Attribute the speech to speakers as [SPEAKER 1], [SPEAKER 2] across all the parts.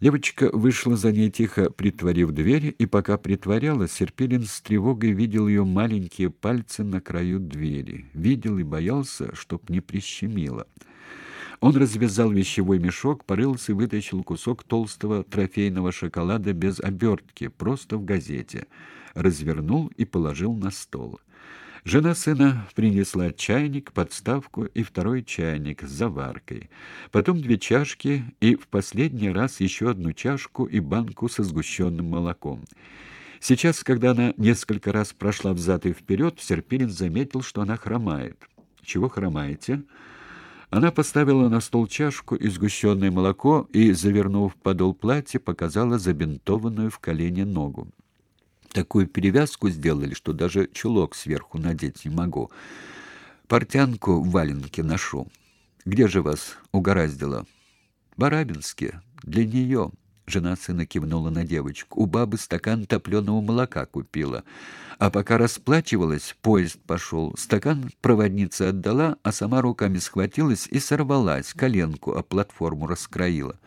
[SPEAKER 1] Девочка вышла за ней тихо, притворив дверь, и пока притворяла, Серпилин с тревогой видел ее маленькие пальцы на краю двери. Видел и боялся, чтоб не прищемило. Он развязал вещевой мешок, порылся и вытащил кусок толстого трофейного шоколада без обертки, просто в газете. Развернул и положил на стол. Жена сына принесла чайник, подставку и второй чайник с заваркой. Потом две чашки и в последний раз еще одну чашку и банку со сгущенным молоком. Сейчас, когда она несколько раз прошла взад и вперед, Серпилин заметил, что она хромает. «Чего хромаете?» Она поставила на стол чашку и сгущенное молоко и, завернув подол платья, показала забинтованную в колене ногу. Такую перевязку сделали, что даже чулок сверху надеть не могу. Портянку в валенке ношу. Где же вас угораздило? Барабинске. Для нее. Жена сына кивнула на девочку. У бабы стакан топленого молока купила. А пока расплачивалась, поезд пошел. Стакан проводница отдала, а сама руками схватилась и сорвалась, коленку о платформу раскроила.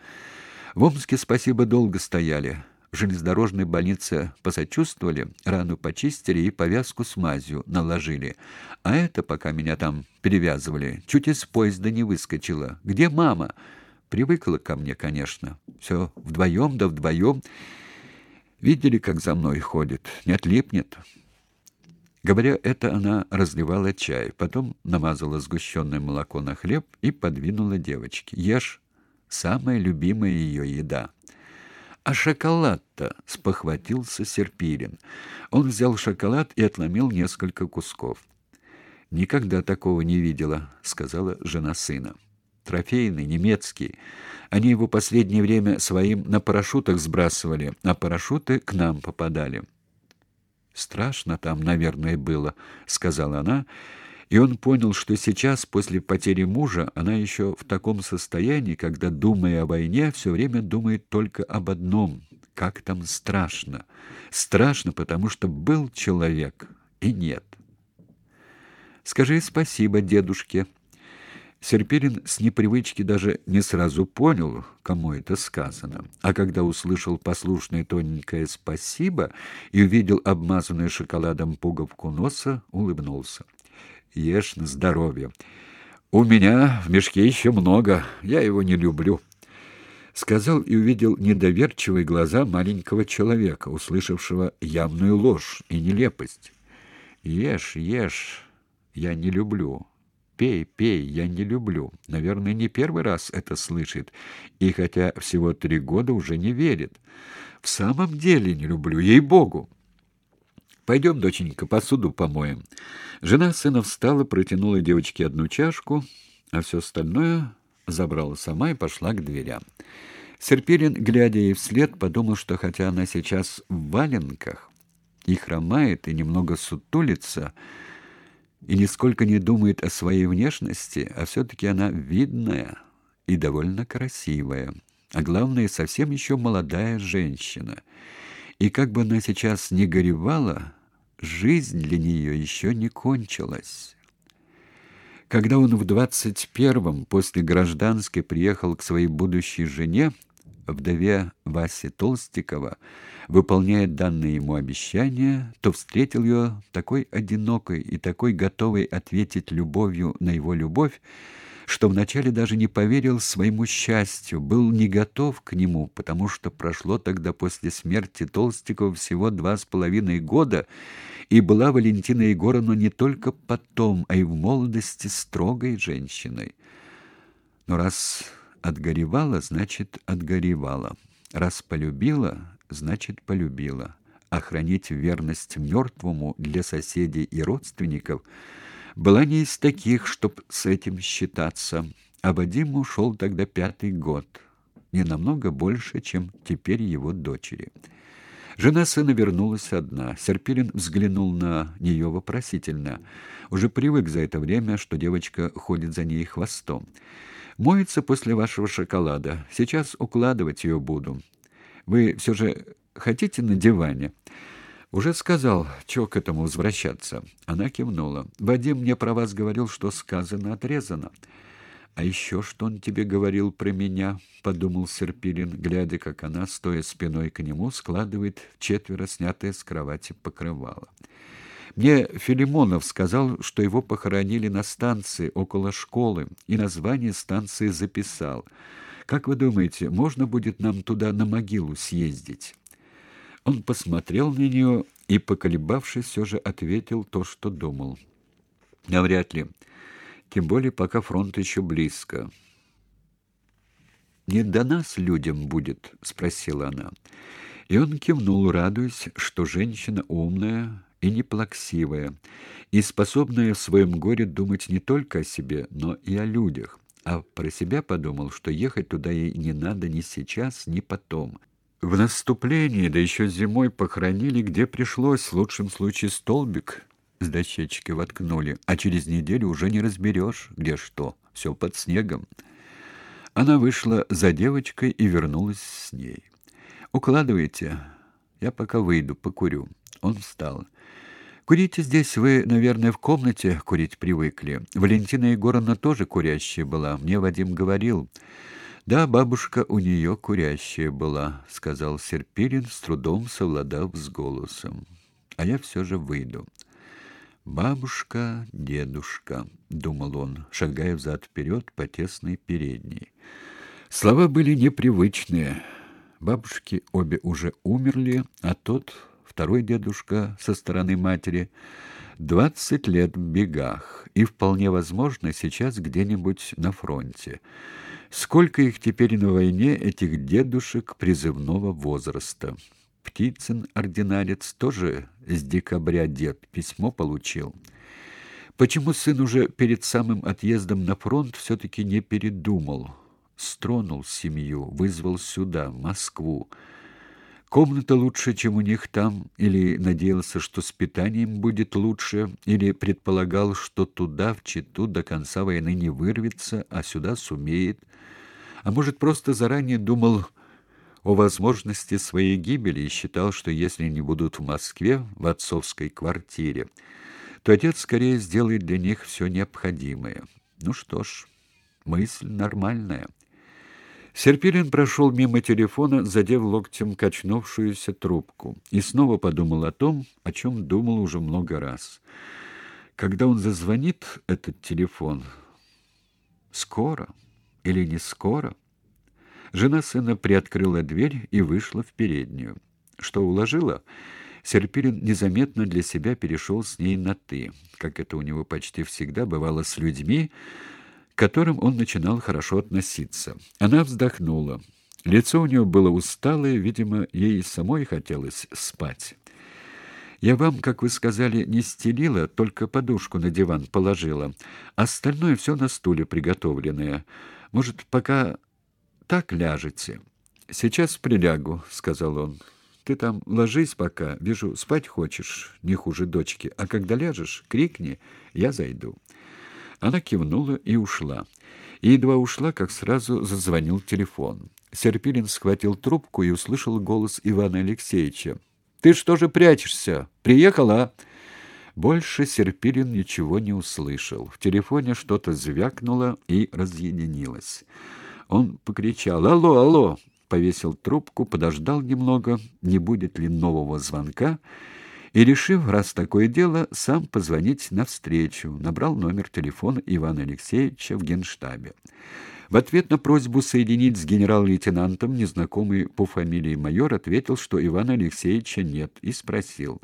[SPEAKER 1] В Омске, спасибо, долго стояли. Железнодорожной больнице посочувствовали, рану почистили и повязку с мазью наложили. А это, пока меня там перевязывали, чуть из поезда не выскочила. Где мама? Привыкла ко мне, конечно. Все вдвоем да вдвоем. Видели, как за мной ходит? Не отлипнет. Говоря это, она разливала чай, потом намазала сгущенное молоко на хлеб и подвинула девочке. «Ешь, самая любимая ее еда». «А шоколад-то?» — спохватился Серпирин. Он взял шоколад и отломил несколько кусков. «Никогда такого не видела», — сказала жена сына трофейный, немецкий. Они его последнее время своим на парашютах сбрасывали, а парашюты к нам попадали. Страшно там, наверное, было, сказала она, и он понял, что сейчас, после потери мужа, она еще в таком состоянии, когда, думая о войне, все время думает только об одном — как там страшно. Страшно, потому что был человек и нет. «Скажи спасибо дедушке», Серпирин с непривычки даже не сразу понял, кому это сказано, а когда услышал послушное тоненькое «спасибо» и увидел обмазанную шоколадом пуговку носа, улыбнулся. «Ешь на здоровье. У меня в мешке еще много, я его не люблю». Сказал и увидел недоверчивые глаза маленького человека, услышавшего явную ложь и нелепость. «Ешь, ешь, я не люблю». Пей, пей, я не люблю. Наверное, не первый раз это слышит, и хотя всего три года уже не верит. В самом деле не люблю, ей-богу. Пойдем, доченька, посуду помоем. Жена сына встала, протянула девочке одну чашку, а все остальное забрала сама и пошла к дверям. Серпирин, глядя ей вслед, подумал, что хотя она сейчас в валенках и хромает, и немного сутулится, и нисколько не думает о своей внешности, а все-таки она видная и довольно красивая, а главное, совсем еще молодая женщина. И как бы она сейчас ни горевала, жизнь для нее еще не кончилась. Когда он в двадцать первом после гражданской приехал к своей будущей жене, вдове Васи Толстикова, выполняя данное ему обещание, то встретил ее такой одинокой и такой готовой ответить любовью на его любовь, что вначале даже не поверил своему счастью, был не готов к нему, потому что прошло тогда после смерти Толстикова всего два с половиной года, и была Валентина Егоровна не только потом, а и в молодости строгой женщиной. Но раз отгоревала, значит, отгоревала. Раз полюбила, значит, полюбила. А хранить верность мертвому для соседей и родственников была не из таких, чтоб с этим считаться. А Вадиму шел тогда пятый год, не намного больше, чем теперь его дочери. Жена сына вернулась одна. Серпилин взглянул на нее вопросительно. Уже привык за это время, что девочка ходит за ней хвостом. Моется после вашего шоколада. Сейчас укладывать ее буду. Вы все же хотите на диване? Уже сказал, чего к этому возвращаться. Она кивнула. Вадим мне про вас говорил, что сказано отрезано. А еще что он тебе говорил про меня? подумал Серпилин, глядя, как она, стоя спиной к нему, складывает четверо снятое с кровати покрывало. Мне Филимонов сказал, что его похоронили на станции около школы, и название станции записал. Как вы думаете, можно будет нам туда на могилу съездить? Он посмотрел на нее и, поколебавшись, все же ответил то, что думал. Навряд ли. Тем более, пока фронт еще близко. «Не до нас людям будет?» — спросила она. И он кивнул, радуясь, что женщина умная и неплаксивая, и способная в своем горе думать не только о себе, но и о людях. А про себя подумал, что ехать туда ей не надо ни сейчас, ни потом. В наступлении, да еще зимой похоронили, где пришлось, в лучшем случае столбик с дощечки воткнули, а через неделю уже не разберешь, где что, все под снегом. Она вышла за девочкой и вернулась с ней. «Укладывайте, я пока выйду, покурю». Он встал. «Курите здесь вы, наверное, в комнате курить привыкли. Валентина Егоровна тоже курящая была, мне Вадим говорил». «Да, бабушка у нее курящая была», — сказал Серпилин, с трудом совладав с голосом. «А я все же выйду». «Бабушка, дедушка», — думал он, шагая взад-вперед по тесной передней. Слова были непривычные. Бабушки обе уже умерли, а тот, второй дедушка со стороны матери, двадцать лет в бегах, и вполне возможно сейчас где-нибудь на фронте. Сколько их теперь на войне, этих дедушек призывного возраста? Птицын, ординарец, тоже с декабря дед письмо получил. Почему сын уже перед самым отъездом на фронт все-таки не передумал? Стронул семью, вызвал сюда, в Москву. Комната лучше, чем у них там, или надеялся, что с питанием будет лучше, или предполагал, что туда, в Читу, до конца войны не вырвется, а сюда сумеет. А может, просто заранее думал о возможности своей гибели и считал, что если они будут в Москве, в отцовской квартире, то отец скорее сделает для них все необходимое. Ну что ж, мысль нормальная. Серпилин прошел мимо телефона, задев локтем качнувшуюся трубку, и снова подумал о том, о чем думал уже много раз. Когда он зазвонит, этот телефон, скоро или не скоро? Жена сына приоткрыла дверь и вышла в переднюю. Что уложила? Серпилин незаметно для себя перешел с ней на «ты», как это у него почти всегда бывало с людьми, которым он начинал хорошо относиться. Она вздохнула. Лицо у нее было усталое, видимо, ей самой хотелось спать. Я вам, как вы сказали, не стелила, только подушку на диван положила. Остальное все на стуле приготовленное. Может, пока так ляжете. Сейчас прилягу, сказал он. Ты там ложись пока, вижу, спать хочешь, не хуже дочки, а когда ляжешь, крикни, я зайду. Она кивнула и ушла. И едва ушла, как сразу зазвонил телефон. Серпилин схватил трубку и услышал голос Ивана Алексеевича. Ты что же прячешься? Приехала? Больше Серпилин ничего не услышал. В телефоне что-то звякнуло и разъединилось. Он покричал «Алло, алло!», повесил трубку, подождал немного, не будет ли нового звонка, и, решив, раз такое дело, сам позвонить навстречу, набрал номер телефона Ивана Алексеевича в генштабе. В ответ на просьбу соединить с генерал-лейтенантом незнакомый по фамилии майор ответил, что Ивана Алексеевича нет, и спросил: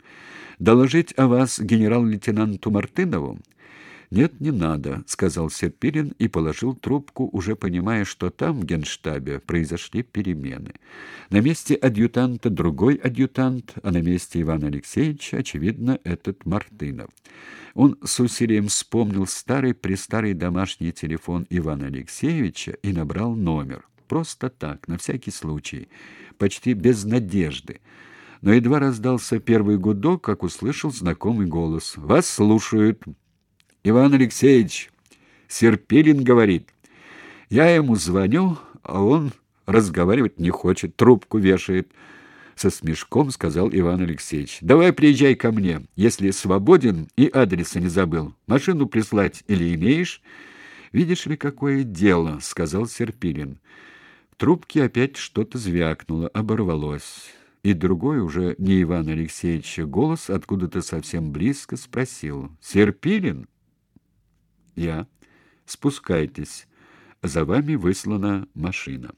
[SPEAKER 1] "Доложить о вас генерал-лейтенанту Мартынову?" «Нет, не надо», — сказал Серпилин и положил трубку, уже понимая, что там, в генштабе, произошли перемены. На месте адъютанта другой адъютант, а на месте Ивана Алексеевича, очевидно, этот Мартынов. Он с усилием вспомнил старый-престарый домашний телефон Ивана Алексеевича и набрал номер. Просто так, на всякий случай, почти без надежды. Но едва раздался первый гудок, как услышал знакомый голос. «Вас слушают!» Иван Алексеевич, Серпилин говорит. Я ему звоню, а он разговаривать не хочет, трубку вешает. Со смешком сказал Иван Алексеевич. Давай приезжай ко мне, если свободен и адреса не забыл. Машину прислать или имеешь? Видишь ли, какое дело, сказал Серпилин. В трубке опять что-то звякнуло, оборвалось. И другой уже не Иван Алексеевич, голос откуда-то совсем близко спросил: "Серпилин?" "Я. Спускайтесь. За вами выслана машина".